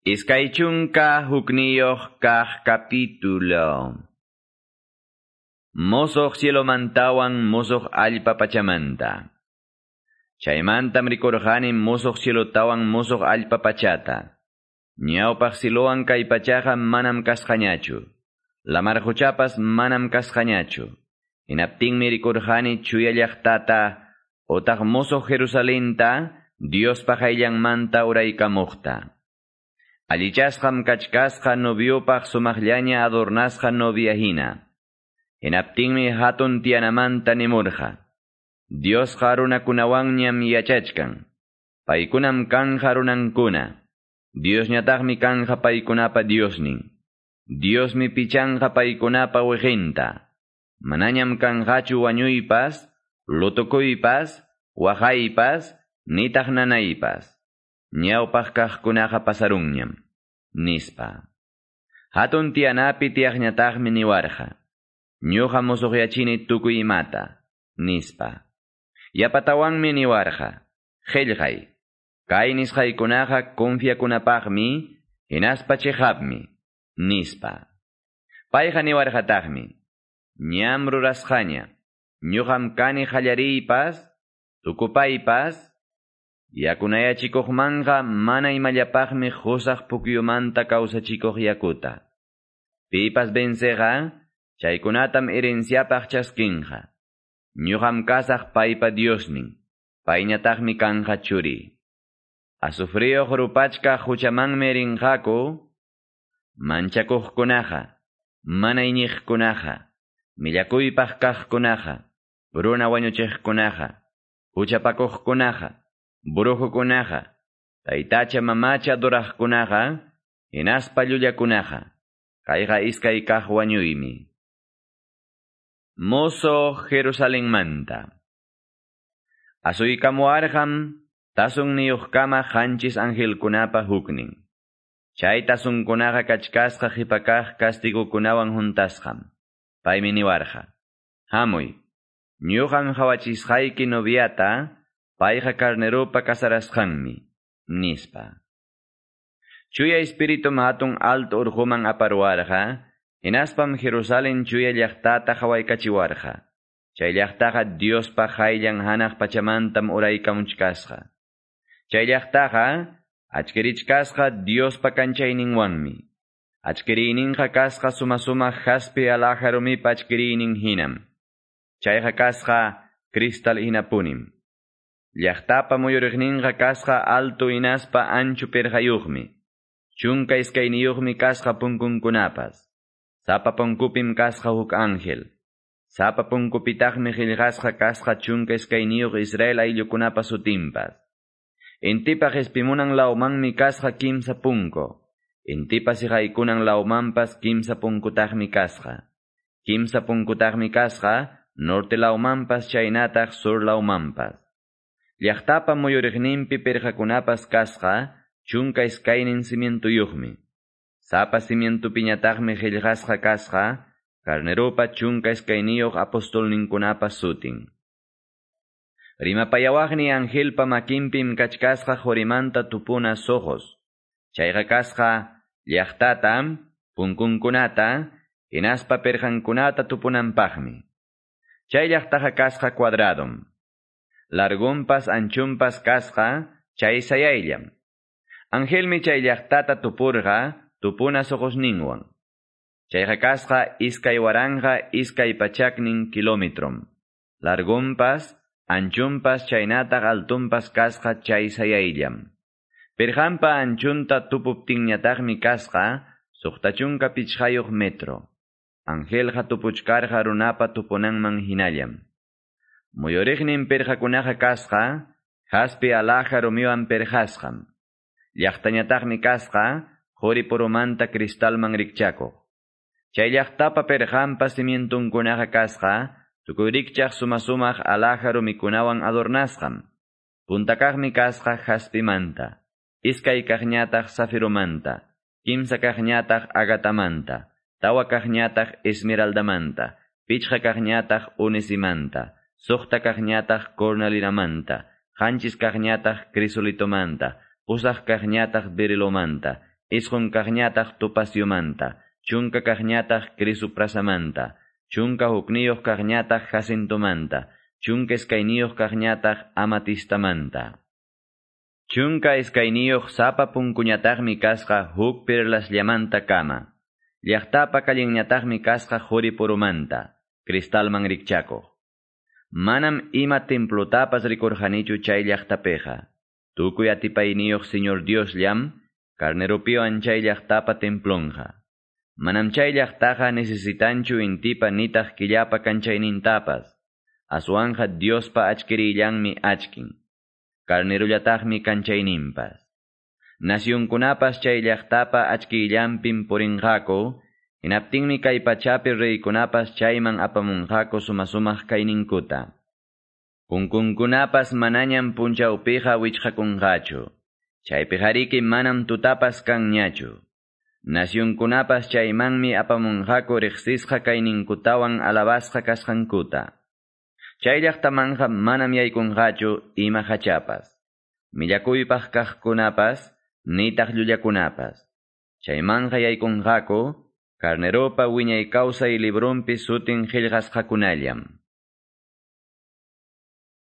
Iskaichunka hukniyoh kah capítulo. Mosoh cielo mantawan mosoh alpa pachamanta. Chaymantam rikorjani mosoh cielo tawan mosoh alpa pachata. Ñawpaq siloan kay pachaqa manam kasqañachu. Lamarhuchapas manam kasqañachu. Hinaptinmi rikurjani chuya llaqtata, otaq mosoh Jerusalenta, Dios paqayllanmanta uraykamuqta. Allichasqam kachkasqa noviopaq sumaqllaña adornasqa noviahina. Hinaptinmi hatun tiyanamanta nimurqa. Dios runakunawanñam yachachkan. Paykunam kanja runankuna. Dios ñataqmi kanja paykunapa Diosnin. Diosmi pichanja paykunapa wejinta. Manañam kanjachu wañuypas, lutukuypas, wajaypas, nitaq. Ñawpaq kaqkunaqa pasarunñam, nispa. Hatun tianapi tiaqñataqmi niwarqa. Ñuqa musuqyachini tukuy imata, nispa. Yapatawanmi niwarqa. Qillqay. Kay nisqaykunaqa confiakunapaqmi, hinaspa chiqapmi, nispa. Payqa niwarqataqmi. Ñam rurasqaña. Ñuqam kani qallariypas, tukupaypas, Yakunayachikuqmanqa mana imallapaqmi qusaq pukyumanta kawsachikuq yakuta. Pipas venceqa, chaykunatam herenciapaq chaskinqa. Ñuqam kasaq paypa Diosnin, payñataqmi kanqa churi. Asufriyoq rupachka huchamanmi rinqaku, manchakuqkunaqa, mana iñiqkunaqa, millakuypaq kaqkunaqa, runa wañuchiqkunaqa, huchapakuqkunaqa, burujukunaqa, taytacha mamacha adoraqkunaqa, hinaspa llullakunaqa, kayqa iskay kaq wañuymi. Mozo Jerusalenmanta. Asuykamuarqam tasun niyuqkama qanchis angelkunapa huknin. Chay tasunkunaqa kachkasqa qhipakaq kastigukunawan juntasqam. Paymi niwarqa. Hamuy, ñuqan hawachisqayki noviata, payqa carneropa kasarasqanmi, nispa. Chuya espíritu hatun alto urhuman aparwarqa, hinaspam Jerusalén chuya llaqtata hawaykachiwarqa. Chay llaqtaqa Diospa hayllan hanaq pachamantam uraykamuchkasqa. Chay llaqtaqa achkirichkasqa Diospa kanchayninwanmi. Achkiriyninqa kasqa suma suma haspi alajarumipa achkiriynin hinam. Chayqa kasqa cristal hinapunim. Llaqtapa muyuriqninqa kasqa alto inaspa anchu perjayuqmi. Chunka iskayniyuqmi kasqa punkunkunapas. Sapa punkupim kasqa huk ángel. Sapa punkupitaqmi qillqasqa kasqa chunka iskayniyuq Israel ayllukunapa sutimpas. Intipaq espimunan laumanmi kasqa kimsa punko. Intipa siqaykunan laumanpas kimsa punkutaqmi kasqa. Kimsa punkutaqmi kasqa norte laumanpas chaynataq sur laumanpas. Llaqtapa muyuriqninpi perjakunapas kasqa, chunka iskaynin cimientuyuqmi. Sapa cimientupiñataqmi qillqasqa kasqa, carneropa chunka iskayniyuq apostolninkunapas sutin. Rimapayawaqni angelpa makinpim kachkasqa jorimanta tupuna sohos. Chayqa kasqa llaqtatam, punkunkunata, hinaspa perjankunata tupunanpaqmi. Chay llaqtaqa kasqa cuadradom largumpas anchumpas kasqa chay sayayllam. Angelmi chay llaqtata tupurqa tupuna soqosninwan. Chayqa kasqa iskay waranja iskay pachaknin kilometrom. Largumpas, anchumpas chaynataq altumpas kasqa chay sayayllam. Perhampa anchunta tupuptinñataqmi kasqa suqtachunka pichqayuq metro. Angelqa tupuchkarqa runapa tupunanman hinallam. Muyoriqnin perjakunaqa kasqa, haspi alaja rumiwan perjasqam. Llaqtañataqmi kasqa, quri purumanta cristalman rikchakuq. Chay llaqtapa perjampa simientunkunaqa kasqa, tukuyrikchaq sumasumaq alaja rumikunawan adornasqam. Puntakaqmi kasqa haspimanta, iskay kaqñataq zafirumanta, kimsa kaqñataq agatamanta, tawa kaqñataq esmeraldamanta, pichqa kaqñataq unisimanta, Suqta kaqñataq cornalinamanta, qanchis kaqñataq crisolitomanta, usaq kaqñataq berilomanta, isqun kaqñataq tupasyumanta, chunka kaqñataq pras'amanta, chunka hukniyuq kaqñataq jacintumanta, chunka iskayniyuq kaqñataq amatistamanta. Chunka iskayniyuq sapa punkuñataqmi kasqa huk perlasllamanta kama. Llaqtapa kallinñataqmi kasqa purumanta, cristalman rikchakuq. Manam ima templotapas rikurjanichu chay llaqtapeja. Tukuy atipayniyuq Señor Dios llam, carneropio anchay llaqtapa templonja. Manam chay llaqtaja necesitanchu intipa nitaq killapa kanchaynintapas. Aswanja Diospa achkirillanmi achkin. Carnerullataqmi kanchayninpas. Nacionkunapas chay llaqtapa achkillanpin purinqaku, hinaptinmi kay pachapi reykunapas chayman apamunqaku sumasumaq kayninkuta. Kunkunkunapas manañam punchawpiqa wichqakunqachu. Chaypijariki manam tutapas kanñachu. Nacionkunapas chaymanmi apamunqaku riqsisqa kayninkutawan alabasqa kasqankuta. Chay llaqtamanja manam yaykunqachu ima hachapas. Millakuypaq kaqkunapas, nitaq llullakunapas. Carneropa wiñay kawsay librumpi sutin qillqasqakunallam.